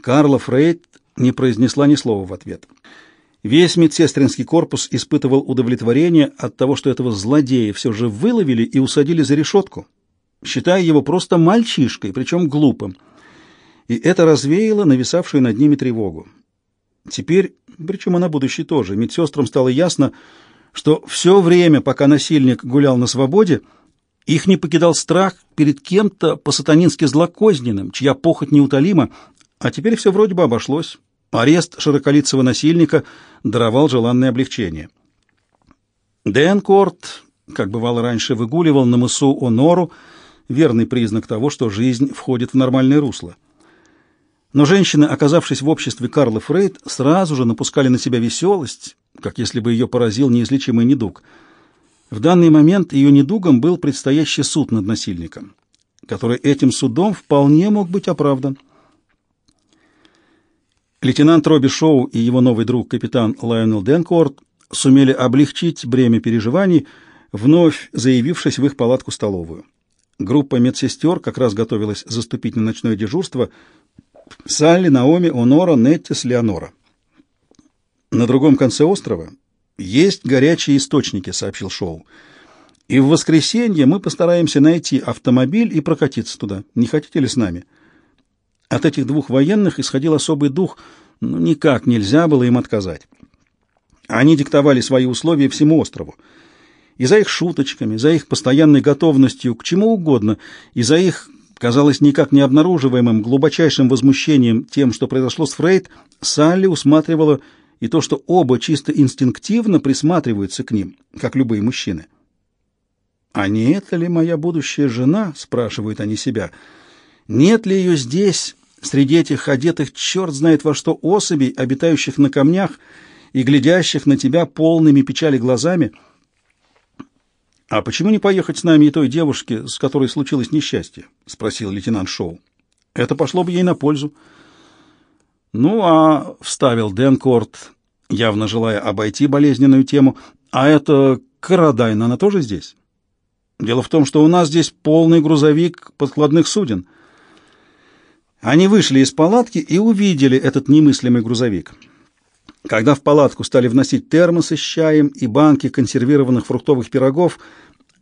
Карла Фрейд не произнесла ни слова в ответ. Весь медсестринский корпус испытывал удовлетворение от того, что этого злодея все же выловили и усадили за решетку, считая его просто мальчишкой, причем глупым. И это развеяло нависавшую над ними тревогу. Теперь, причем и на будущее тоже, медсестрам стало ясно, что все время, пока насильник гулял на свободе, их не покидал страх перед кем-то по-сатанински злокозненным, чья похоть неутолима, а теперь все вроде бы обошлось. Арест широколицего насильника даровал желанное облегчение. Денкорт, как бывало раньше, выгуливал на мысу Онору, верный признак того, что жизнь входит в нормальное русло. Но женщины, оказавшись в обществе Карла Фрейд, сразу же напускали на себя веселость, как если бы ее поразил неизлечимый недуг. В данный момент ее недугом был предстоящий суд над насильником, который этим судом вполне мог быть оправдан. Лейтенант Робби Шоу и его новый друг капитан Лайонел Денкорт сумели облегчить бремя переживаний, вновь заявившись в их палатку-столовую. Группа медсестер как раз готовилась заступить на ночное дежурство. Салли, Наоми, Онора, Неттис, Леонора. На другом конце острова есть горячие источники, сообщил Шоу. И в воскресенье мы постараемся найти автомобиль и прокатиться туда. Не хотите ли с нами? От этих двух военных исходил особый дух, но никак нельзя было им отказать. Они диктовали свои условия всему острову. И за их шуточками, за их постоянной готовностью к чему угодно, и за их, казалось, никак не обнаруживаемым глубочайшим возмущением тем, что произошло с Фрейд, Салли усматривала и то, что оба чисто инстинктивно присматриваются к ним, как любые мужчины. «А не это ли моя будущая жена?» — спрашивают они себя. «Нет ли ее здесь, среди этих одетых черт знает во что особей, обитающих на камнях и глядящих на тебя полными печали глазами?» «А почему не поехать с нами и той девушке, с которой случилось несчастье?» — спросил лейтенант Шоу. «Это пошло бы ей на пользу». «Ну, а...» — вставил Денкорт, явно желая обойти болезненную тему. «А это Карадайн, она тоже здесь?» «Дело в том, что у нас здесь полный грузовик подкладных суден». Они вышли из палатки и увидели этот немыслимый грузовик. Когда в палатку стали вносить термосы с чаем и банки консервированных фруктовых пирогов,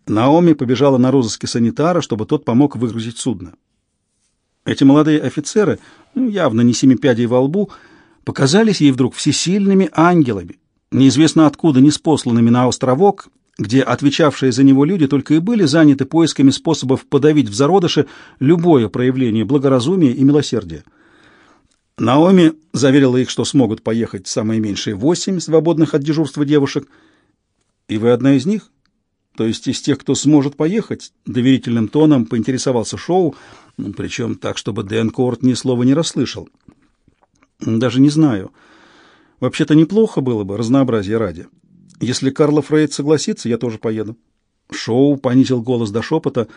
Наоми побежала на розыске санитара, чтобы тот помог выгрузить судно. Эти молодые офицеры, ну, явно не семи пядей во лбу, показались ей вдруг всесильными ангелами, неизвестно откуда неспосланными на островок, где отвечавшие за него люди только и были заняты поисками способов подавить в зародыше любое проявление благоразумия и милосердия. Наоми заверила их, что смогут поехать самые меньшие восемь свободных от дежурства девушек. «И вы одна из них?» «То есть из тех, кто сможет поехать?» — доверительным тоном поинтересовался Шоу, причем так, чтобы Дэн Корт ни слова не расслышал. «Даже не знаю. Вообще-то неплохо было бы, разнообразие ради. Если Карла Фрейд согласится, я тоже поеду». Шоу понизил голос до шепота.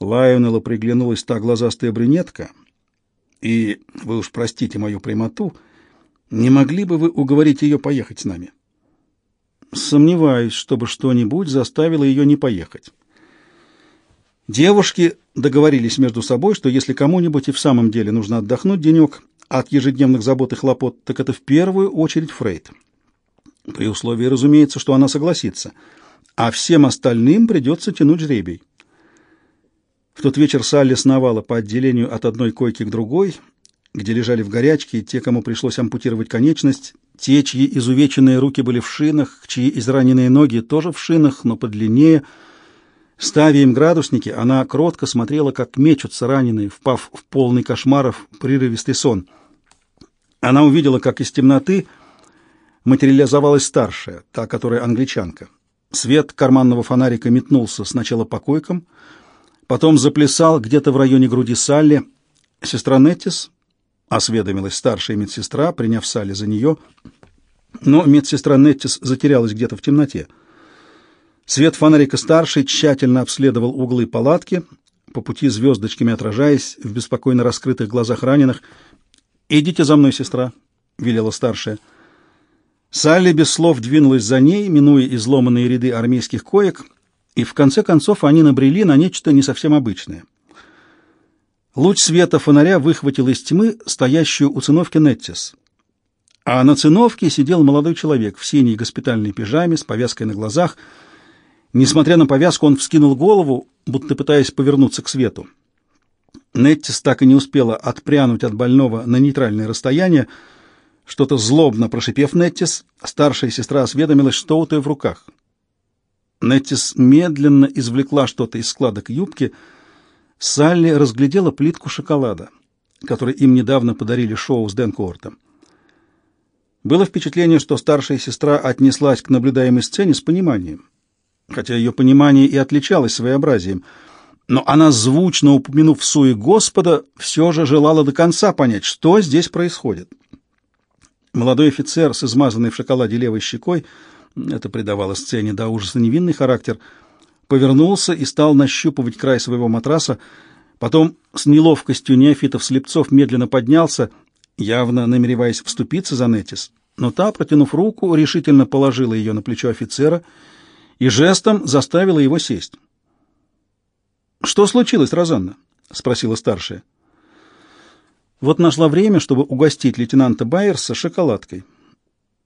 Лайонелла приглянулась та глазастая брюнетка — и вы уж простите мою прямоту, не могли бы вы уговорить ее поехать с нами? Сомневаюсь, чтобы что-нибудь заставило ее не поехать. Девушки договорились между собой, что если кому-нибудь и в самом деле нужно отдохнуть денек от ежедневных забот и хлопот, так это в первую очередь Фрейд. При условии, разумеется, что она согласится, а всем остальным придется тянуть жребий. В тот вечер Салли сновала по отделению от одной койки к другой, где лежали в горячке те, кому пришлось ампутировать конечность, те, чьи изувеченные руки были в шинах, чьи израненные ноги тоже в шинах, но подлиннее. Ставя им градусники, она кротко смотрела, как мечутся раненые, впав в полный кошмаров прерывистый сон. Она увидела, как из темноты материализовалась старшая, та, которая англичанка. Свет карманного фонарика метнулся сначала по койкам — Потом заплясал где-то в районе груди Салли. Сестра Неттис, осведомилась старшая медсестра, приняв Салли за нее, но медсестра Неттис затерялась где-то в темноте. Свет фонарика старший тщательно обследовал углы палатки, по пути звездочками отражаясь в беспокойно раскрытых глазах раненых. «Идите за мной, сестра», — велела старшая. Салли без слов двинулась за ней, минуя изломанные ряды армейских коек — и в конце концов они набрели на нечто не совсем обычное. Луч света фонаря выхватил из тьмы стоящую у циновки Неттис. А на циновке сидел молодой человек в синей госпитальной пижаме с повязкой на глазах. Несмотря на повязку, он вскинул голову, будто пытаясь повернуться к свету. Неттис так и не успела отпрянуть от больного на нейтральное расстояние. Что-то злобно прошипев Неттис, старшая сестра осведомилась, что у той в руках. Неттис медленно извлекла что-то из складок юбки — Салли разглядела плитку шоколада, который им недавно подарили шоу с Дэн Кортом. Было впечатление, что старшая сестра отнеслась к наблюдаемой сцене с пониманием, хотя ее понимание и отличалось своеобразием, но она, звучно упомянув суе Господа, все же желала до конца понять, что здесь происходит. Молодой офицер с измазанной в шоколаде левой щекой, это придавало сцене до ужаса невинный характер – повернулся и стал нащупывать край своего матраса, потом с неловкостью неофитов-слепцов медленно поднялся, явно намереваясь вступиться за Нетис, но та, протянув руку, решительно положила ее на плечо офицера и жестом заставила его сесть. «Что случилось, Розанна?» — спросила старшая. «Вот нашла время, чтобы угостить лейтенанта Байерса шоколадкой».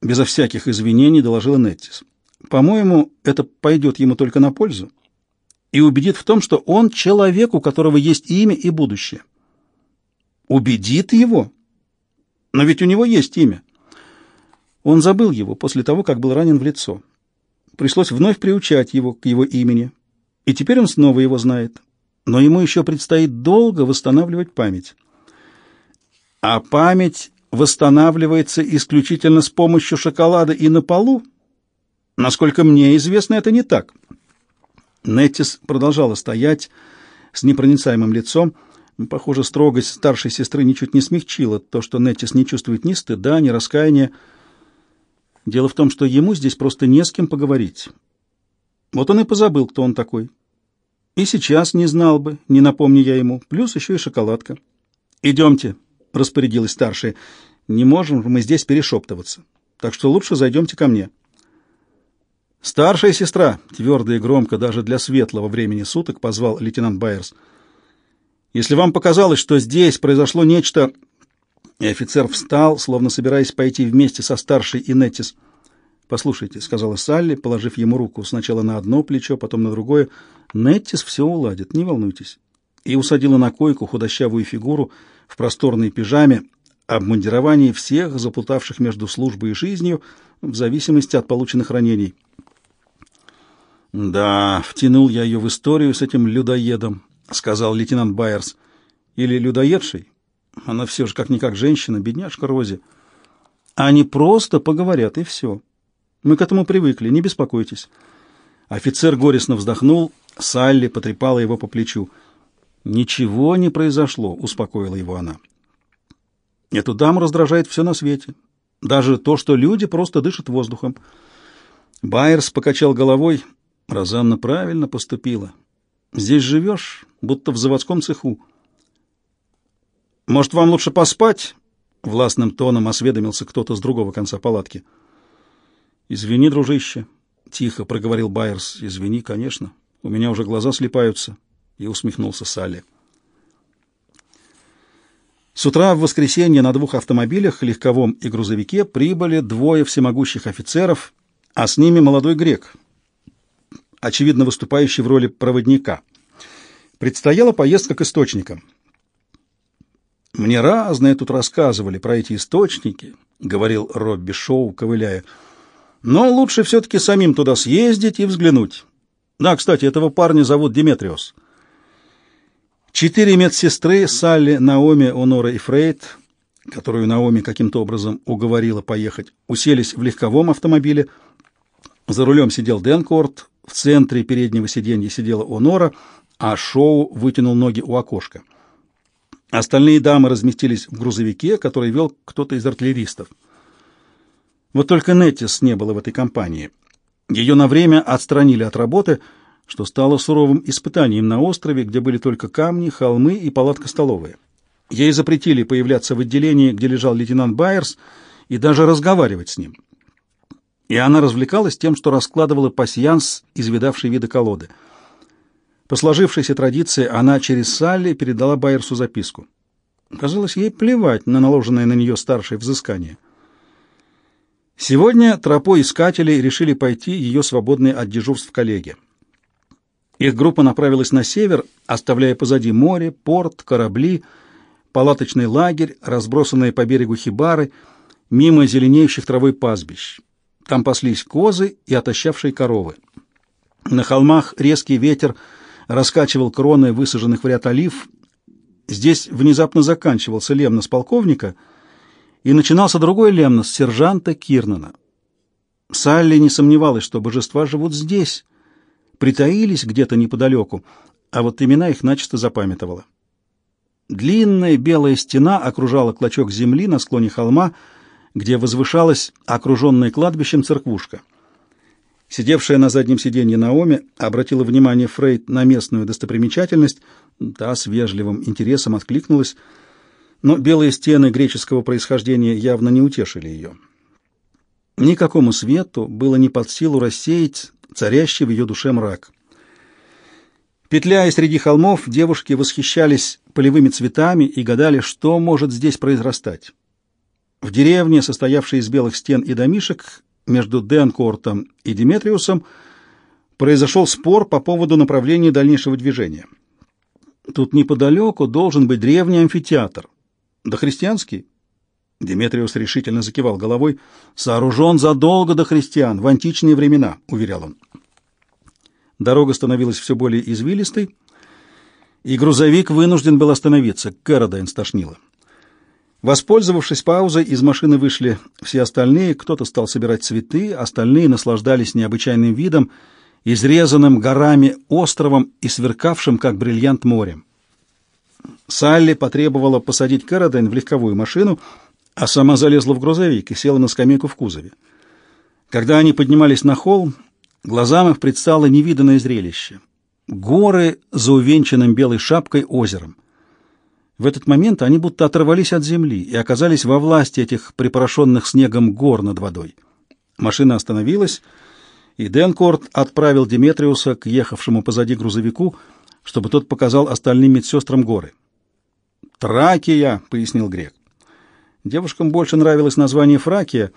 Безо всяких извинений доложила Неттис. По-моему, это пойдет ему только на пользу и убедит в том, что он человек, у которого есть имя и будущее. Убедит его? Но ведь у него есть имя. Он забыл его после того, как был ранен в лицо. Пришлось вновь приучать его к его имени, и теперь он снова его знает. Но ему еще предстоит долго восстанавливать память. А память восстанавливается исключительно с помощью шоколада и на полу, Насколько мне известно, это не так. Неттис продолжала стоять с непроницаемым лицом. Похоже, строгость старшей сестры ничуть не смягчила то, что Неттис не чувствует ни стыда, ни раскаяния. Дело в том, что ему здесь просто не с кем поговорить. Вот он и позабыл, кто он такой. И сейчас не знал бы, не напомни я ему. Плюс еще и шоколадка. «Идемте», — распорядилась старшая. «Не можем мы здесь перешептываться. Так что лучше зайдемте ко мне». «Старшая сестра!» — твердо и громко даже для светлого времени суток позвал лейтенант Байерс. «Если вам показалось, что здесь произошло нечто...» И офицер встал, словно собираясь пойти вместе со старшей Инеттис. «Послушайте», — сказала Салли, положив ему руку сначала на одно плечо, потом на другое. «Неттис все уладит, не волнуйтесь». И усадила на койку худощавую фигуру в просторной пижаме, обмундировании всех, заплутавших между службой и жизнью, в зависимости от полученных ранений. «Да, втянул я ее в историю с этим людоедом», — сказал лейтенант Байерс. «Или людоедший? Она все же как-никак женщина, бедняжка Рози. Они просто поговорят, и все. Мы к этому привыкли, не беспокойтесь». Офицер горестно вздохнул, Салли потрепала его по плечу. «Ничего не произошло», — успокоила его она. «Эту даму раздражает все на свете. Даже то, что люди просто дышат воздухом». Байерс покачал головой. Розанна правильно поступила. Здесь живешь, будто в заводском цеху. Может, вам лучше поспать? Властным тоном осведомился кто-то с другого конца палатки. Извини, дружище, тихо проговорил Байерс. Извини, конечно. У меня уже глаза слепаются. И усмехнулся Салли. С утра в воскресенье на двух автомобилях, легковом и грузовике, прибыли двое всемогущих офицеров, а с ними молодой грек, очевидно выступающий в роли проводника. Предстояла поездка к источникам. «Мне разное тут рассказывали про эти источники», — говорил Робби Шоу, ковыляя. «Но лучше все-таки самим туда съездить и взглянуть. Да, кстати, этого парня зовут Диметриос». Четыре медсестры — Салли, Наоми, Онора и Фрейд, которую Наоми каким-то образом уговорила поехать, уселись в легковом автомобиле. За рулем сидел Денкорт, в центре переднего сиденья сидела Онора, а Шоу вытянул ноги у окошка. Остальные дамы разместились в грузовике, который вел кто-то из артиллеристов. Вот только Неттис не было в этой компании. Ее на время отстранили от работы, что стало суровым испытанием на острове, где были только камни, холмы и палатка-столовая. Ей запретили появляться в отделении, где лежал лейтенант Байерс, и даже разговаривать с ним и она развлекалась тем, что раскладывала пасьянс из видавшей вида колоды. По сложившейся традиции она через Салли передала Байерсу записку. Казалось, ей плевать на наложенное на нее старшее взыскание. Сегодня тропой искателей решили пойти ее свободные от дежурств коллеги. Их группа направилась на север, оставляя позади море, порт, корабли, палаточный лагерь, разбросанные по берегу хибары, мимо зеленеющих травой пастбищ. Там паслись козы и отощавшие коровы. На холмах резкий ветер раскачивал кроны высаженных в ряд олив. Здесь внезапно заканчивался лемнос полковника, и начинался другой лемнос сержанта Кирнана. Салли не сомневалась, что божества живут здесь, притаились где-то неподалеку, а вот имена их начисто запамятовала. Длинная белая стена окружала клочок земли на склоне холма, где возвышалась окруженная кладбищем церквушка. Сидевшая на заднем сиденье Наоми обратила внимание Фрейд на местную достопримечательность, та с вежливым интересом откликнулась, но белые стены греческого происхождения явно не утешили ее. Никакому свету было не под силу рассеять царящий в ее душе мрак. Петляя среди холмов, девушки восхищались полевыми цветами и гадали, что может здесь произрастать. В деревне, состоявшей из белых стен и домишек, между Денкортом и Диметриусом произошел спор по поводу направления дальнейшего движения. Тут неподалеку должен быть древний амфитеатр. Да Диметриус решительно закивал головой. «Сооружен задолго до христиан, в античные времена», — уверял он. Дорога становилась все более извилистой, и грузовик вынужден был остановиться. Кэродайн стошнило. Воспользовавшись паузой, из машины вышли все остальные, кто-то стал собирать цветы, остальные наслаждались необычайным видом, изрезанным горами островом и сверкавшим, как бриллиант, морем. Салли потребовала посадить Кэродайн в легковую машину, а сама залезла в грузовик и села на скамейку в кузове. Когда они поднимались на холм, глазам их предстало невиданное зрелище. Горы за увенчанным белой шапкой озером. В этот момент они будто оторвались от земли и оказались во власти этих припорошенных снегом гор над водой. Машина остановилась, и Денкорт отправил Деметриуса к ехавшему позади грузовику, чтобы тот показал остальным медсестрам горы. «Тракия», — пояснил грек. Девушкам больше нравилось название Фракия,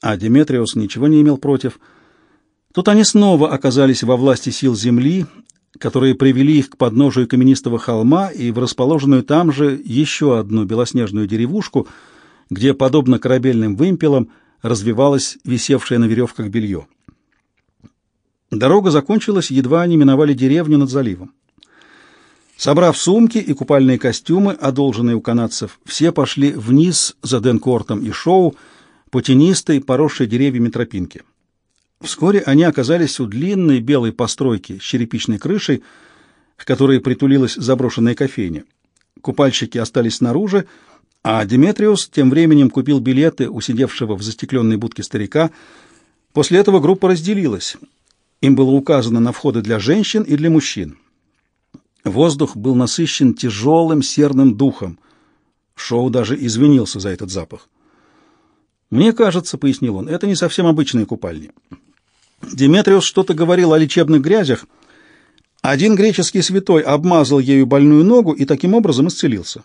а Деметриус ничего не имел против. Тут они снова оказались во власти сил земли которые привели их к подножию каменистого холма и в расположенную там же еще одну белоснежную деревушку, где, подобно корабельным вымпелам, развивалось висевшее на веревках белье. Дорога закончилась, едва они миновали деревню над заливом. Собрав сумки и купальные костюмы, одолженные у канадцев, все пошли вниз за Денкортом и Шоу по тенистой, поросшей деревьями тропинке. Вскоре они оказались у длинной белой постройки с черепичной крышей, к которой притулилась заброшенная кофейня. Купальщики остались снаружи, а Деметриус тем временем купил билеты у сидевшего в застекленной будке старика. После этого группа разделилась. Им было указано на входы для женщин и для мужчин. Воздух был насыщен тяжелым серным духом. Шоу даже извинился за этот запах. «Мне кажется, — пояснил он, — это не совсем обычные купальни. Деметриус что-то говорил о лечебных грязях. Один греческий святой обмазал ею больную ногу и таким образом исцелился.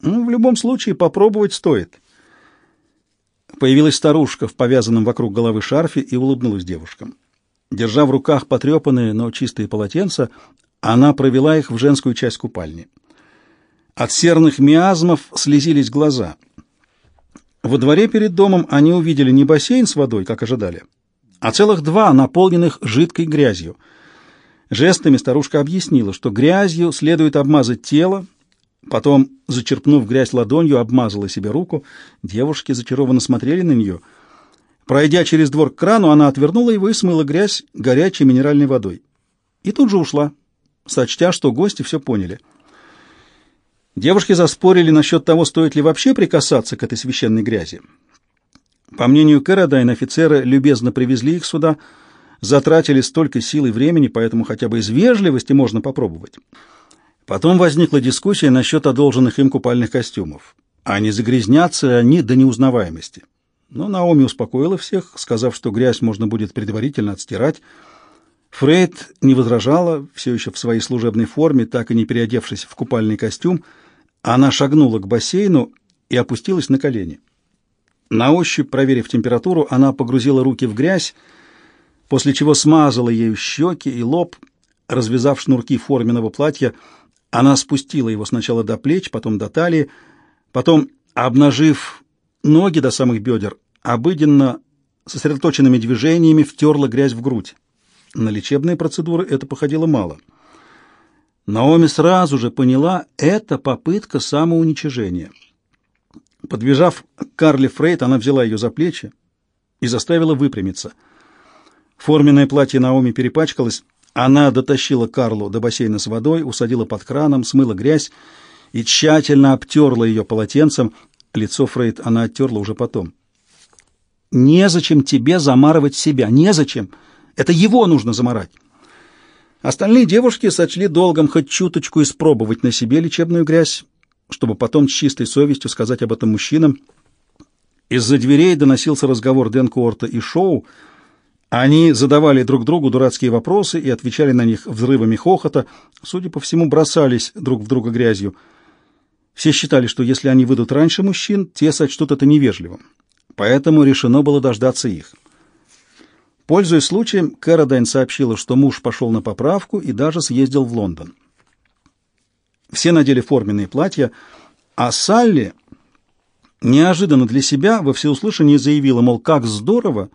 Ну, в любом случае, попробовать стоит. Появилась старушка в повязанном вокруг головы шарфе и улыбнулась девушкам. Держа в руках потрепанные, но чистые полотенца, она провела их в женскую часть купальни. От серных миазмов слезились глаза. Во дворе перед домом они увидели не бассейн с водой, как ожидали, а целых два, наполненных жидкой грязью. Жестами старушка объяснила, что грязью следует обмазать тело, потом, зачерпнув грязь ладонью, обмазала себе руку. Девушки зачарованно смотрели на нее. Пройдя через двор к крану, она отвернула его и смыла грязь горячей минеральной водой. И тут же ушла, сочтя, что гости все поняли. Девушки заспорили насчет того, стоит ли вообще прикасаться к этой священной грязи. По мнению Кэродайн, офицеры любезно привезли их сюда, затратили столько сил и времени, поэтому хотя бы из вежливости можно попробовать. Потом возникла дискуссия насчет одолженных им купальных костюмов. А не загрязнятся они до неузнаваемости. Но Наоми успокоила всех, сказав, что грязь можно будет предварительно отстирать. Фрейд не возражала, все еще в своей служебной форме, так и не переодевшись в купальный костюм. Она шагнула к бассейну и опустилась на колени. На ощупь, проверив температуру, она погрузила руки в грязь, после чего смазала ею щеки и лоб, развязав шнурки форменного платья, она спустила его сначала до плеч, потом до талии, потом, обнажив ноги до самых бедер, обыденно сосредоточенными движениями втерла грязь в грудь. На лечебные процедуры это походило мало. Наоми сразу же поняла, это попытка самоуничижения. Подбежав Карли Фрейд, она взяла ее за плечи и заставила выпрямиться. Форменное платье Наоми перепачкалось, она дотащила Карлу до бассейна с водой, усадила под краном, смыла грязь и тщательно обтерла ее полотенцем. Лицо Фрейд она оттерла уже потом. «Незачем тебе замарывать себя, незачем!» Это его нужно заморать. Остальные девушки сочли долгом хоть чуточку испробовать на себе лечебную грязь, чтобы потом с чистой совестью сказать об этом мужчинам. Из-за дверей доносился разговор Дэн Куорта и Шоу. Они задавали друг другу дурацкие вопросы и отвечали на них взрывами хохота, судя по всему, бросались друг в друга грязью. Все считали, что если они выйдут раньше мужчин, те сочтут это невежливым. Поэтому решено было дождаться их. Пользуясь случаем, Кэродайн сообщила, что муж пошел на поправку и даже съездил в Лондон. Все надели форменные платья, а Салли неожиданно для себя во всеуслышание заявила, мол, как здорово,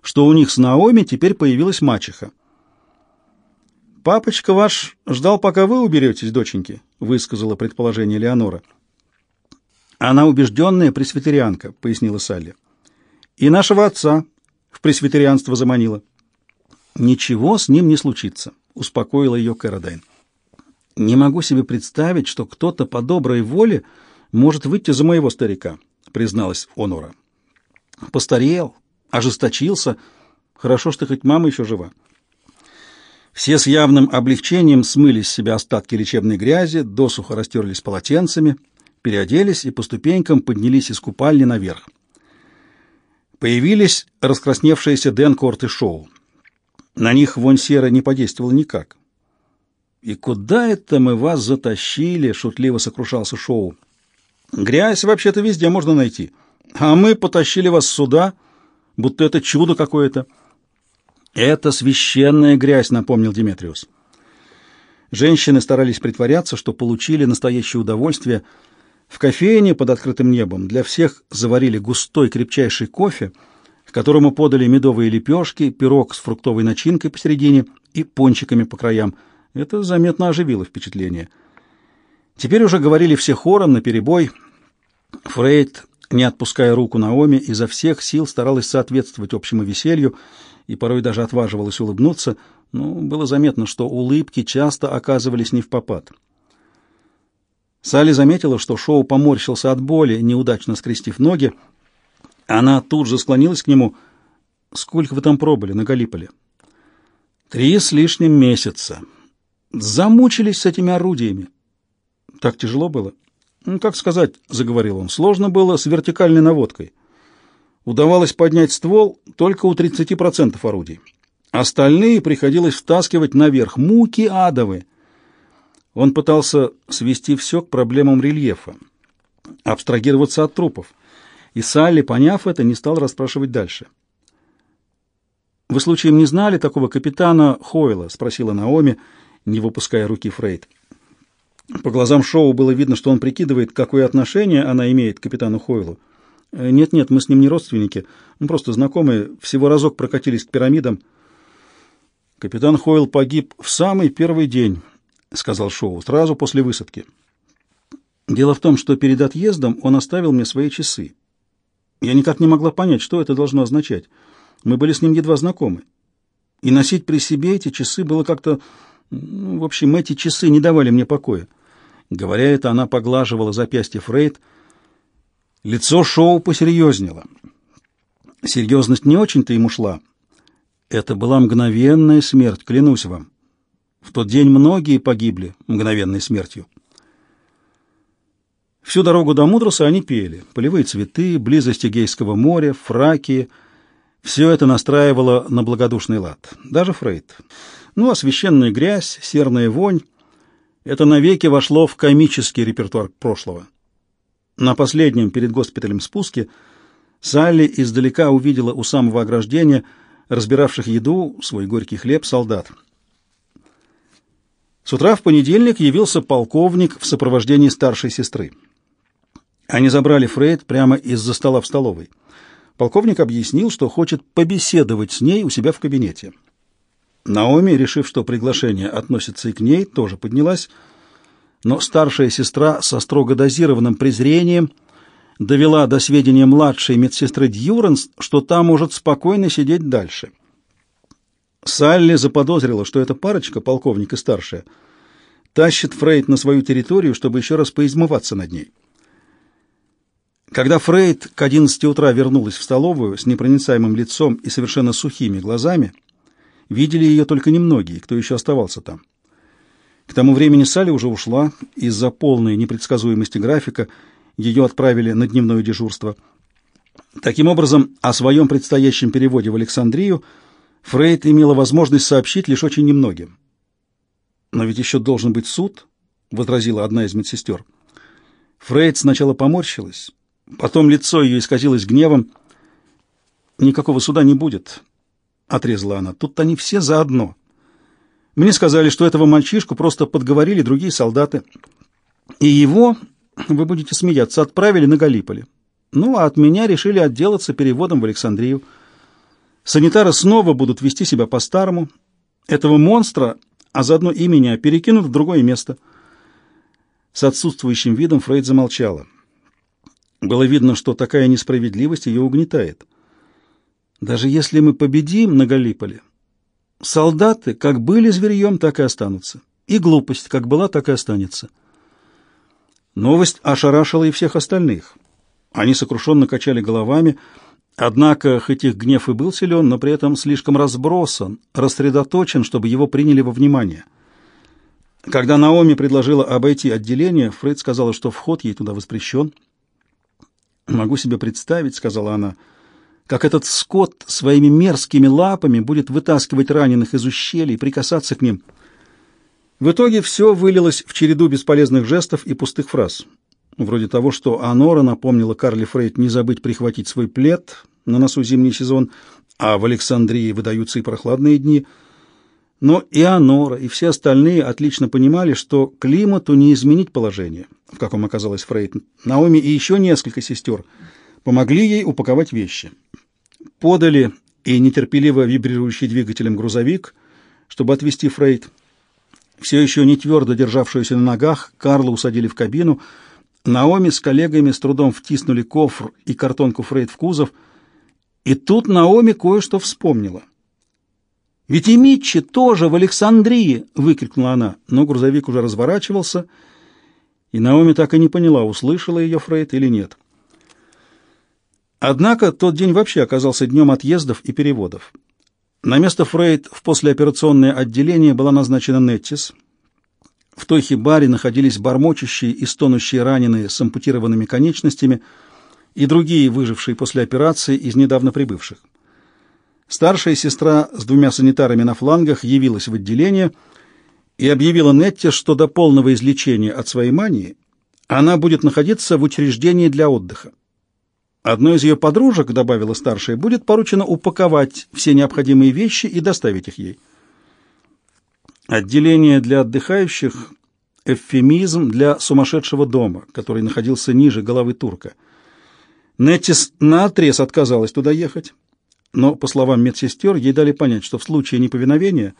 что у них с Наоми теперь появилась мачеха. «Папочка ваш ждал, пока вы уберетесь, доченьки», — высказала предположение Леонора. «Она убежденная пресвитерианка», — пояснила Салли. «И нашего отца, в пресвитерианство заманила. «Ничего с ним не случится», — успокоила ее Кэродайн. «Не могу себе представить, что кто-то по доброй воле может выйти за моего старика», — призналась Онора. «Постарел, ожесточился. Хорошо, что хоть мама еще жива». Все с явным облегчением смыли с себя остатки лечебной грязи, досуха растерлись полотенцами, переоделись и по ступенькам поднялись из купальни наверх. Появились раскрасневшиеся Денкорт и Шоу. На них вонь серы не подействовала никак. «И куда это мы вас затащили?» — шутливо сокрушался Шоу. «Грязь вообще-то везде можно найти. А мы потащили вас сюда, будто это чудо какое-то». «Это священная грязь», — напомнил Диметриус. Женщины старались притворяться, что получили настоящее удовольствие — в кофейне под открытым небом для всех заварили густой крепчайший кофе, к которому подали медовые лепешки, пирог с фруктовой начинкой посередине и пончиками по краям. Это заметно оживило впечатление. Теперь уже говорили все хором, наперебой. Фрейд, не отпуская руку Наоми, изо всех сил старалась соответствовать общему веселью и порой даже отваживалась улыбнуться, но было заметно, что улыбки часто оказывались не в попад. Салли заметила, что Шоу поморщился от боли, неудачно скрестив ноги. Она тут же склонилась к нему. «Сколько вы там пробыли на Галиполе?» «Три с лишним месяца. Замучились с этими орудиями». «Так тяжело было?» «Ну, как сказать», — заговорил он, — «сложно было с вертикальной наводкой. Удавалось поднять ствол только у 30% орудий. Остальные приходилось втаскивать наверх. Муки адовые». Он пытался свести все к проблемам рельефа, абстрагироваться от трупов. И Салли, поняв это, не стал расспрашивать дальше. «Вы случаем не знали такого капитана Хойла?» — спросила Наоми, не выпуская руки Фрейд. По глазам Шоу было видно, что он прикидывает, какое отношение она имеет к капитану Хойлу. «Нет-нет, мы с ним не родственники, мы просто знакомые, всего разок прокатились к пирамидам». Капитан Хойл погиб в самый первый день — сказал Шоу, — сразу после высадки. Дело в том, что перед отъездом он оставил мне свои часы. Я никак не могла понять, что это должно означать. Мы были с ним едва знакомы. И носить при себе эти часы было как-то... Ну, в общем, эти часы не давали мне покоя. Говоря это, она поглаживала запястье Фрейд. Лицо Шоу посерьезнело. Серьезность не очень-то ему шла. Это была мгновенная смерть, клянусь вам. В тот день многие погибли мгновенной смертью. Всю дорогу до Мудроса они пели. Полевые цветы, близость Эгейского моря, фраки. Все это настраивало на благодушный лад. Даже Фрейд. Ну, а священная грязь, серная вонь — это навеки вошло в комический репертуар прошлого. На последнем перед госпиталем спуске Салли издалека увидела у самого ограждения разбиравших еду, свой горький хлеб, солдат. С утра в понедельник явился полковник в сопровождении старшей сестры. Они забрали Фрейд прямо из-за стола в столовой. Полковник объяснил, что хочет побеседовать с ней у себя в кабинете. Наоми, решив, что приглашение относится и к ней, тоже поднялась, но старшая сестра со строго дозированным презрением довела до сведения младшей медсестры Дьюранс, что та может спокойно сидеть дальше. Салли заподозрила, что эта парочка, полковник и старшая, тащит Фрейд на свою территорию, чтобы еще раз поизмываться над ней. Когда Фрейд к 11 утра вернулась в столовую с непроницаемым лицом и совершенно сухими глазами, видели ее только немногие, кто еще оставался там. К тому времени Салли уже ушла, из-за полной непредсказуемости графика ее отправили на дневное дежурство. Таким образом, о своем предстоящем переводе в Александрию Фрейд имела возможность сообщить лишь очень немногим. «Но ведь еще должен быть суд», — возразила одна из медсестер. Фрейд сначала поморщилась, Потом лицо ее исказилось гневом. «Никакого суда не будет», — отрезала она. «Тут они все заодно. Мне сказали, что этого мальчишку просто подговорили другие солдаты. И его, вы будете смеяться, отправили на Галиполи. Ну, а от меня решили отделаться переводом в Александрию. Санитары снова будут вести себя по-старому. Этого монстра, а заодно и меня, перекинут в другое место». С отсутствующим видом Фрейд замолчала. Было видно, что такая несправедливость ее угнетает. Даже если мы победим на Галиполе, солдаты как были зверьем, так и останутся. И глупость как была, так и останется. Новость ошарашила и всех остальных. Они сокрушенно качали головами, однако, хоть их гнев и был силен, но при этом слишком разбросан, рассредоточен, чтобы его приняли во внимание. Когда Наоми предложила обойти отделение, Фред сказала, что вход ей туда воспрещен — «Могу себе представить», — сказала она, — «как этот скот своими мерзкими лапами будет вытаскивать раненых из ущелий, прикасаться к ним». В итоге все вылилось в череду бесполезных жестов и пустых фраз. Вроде того, что Анора напомнила Карли Фрейд не забыть прихватить свой плед на носу зимний сезон, а в Александрии выдаются и прохладные дни — но и Анора, и все остальные отлично понимали, что климату не изменить положение, в каком оказалась Фрейд. Наоми и еще несколько сестер помогли ей упаковать вещи. Подали и нетерпеливо вибрирующий двигателем грузовик, чтобы отвезти Фрейд. Все еще не твердо державшуюся на ногах, Карла усадили в кабину. Наоми с коллегами с трудом втиснули кофр и картонку Фрейд в кузов. И тут Наоми кое-что вспомнила — «Ведь и Митчи тоже в Александрии!» — выкрикнула она, но грузовик уже разворачивался, и Наоми так и не поняла, услышала ее Фрейд или нет. Однако тот день вообще оказался днем отъездов и переводов. На место Фрейд в послеоперационное отделение была назначена Неттис. В той хибаре находились бормочущие и стонущие раненые с ампутированными конечностями и другие выжившие после операции из недавно прибывших. Старшая сестра с двумя санитарами на флангах явилась в отделение и объявила Нетте, что до полного излечения от своей мании она будет находиться в учреждении для отдыха. Одной из ее подружек, добавила старшая, будет поручено упаковать все необходимые вещи и доставить их ей. Отделение для отдыхающих — эвфемизм для сумасшедшего дома, который находился ниже головы турка. Неттис наотрез отказалась туда ехать но, по словам медсестер, ей дали понять, что в случае неповиновения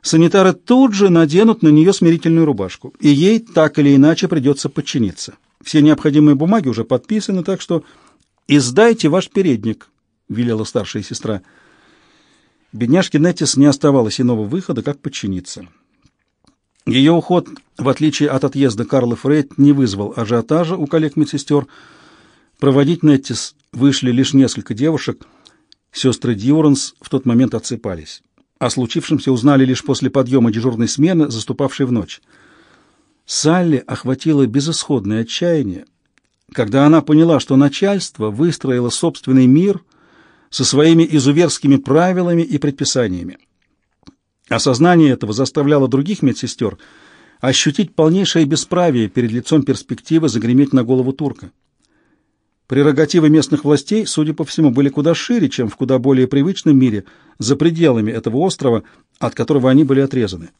санитары тут же наденут на нее смирительную рубашку, и ей так или иначе придется подчиниться. Все необходимые бумаги уже подписаны, так что «издайте ваш передник», — велела старшая сестра. Бедняжке Неттис не оставалось иного выхода, как подчиниться. Ее уход, в отличие от отъезда Карла Фрейд, не вызвал ажиотажа у коллег-медсестер. Проводить Неттис вышли лишь несколько девушек — Сестры Дьюранс в тот момент отсыпались. О случившемся узнали лишь после подъема дежурной смены, заступавшей в ночь. Салли охватило безысходное отчаяние, когда она поняла, что начальство выстроило собственный мир со своими изуверскими правилами и предписаниями. Осознание этого заставляло других медсестер ощутить полнейшее бесправие перед лицом перспективы загреметь на голову турка. Прерогативы местных властей, судя по всему, были куда шире, чем в куда более привычном мире, за пределами этого острова, от которого они были отрезаны.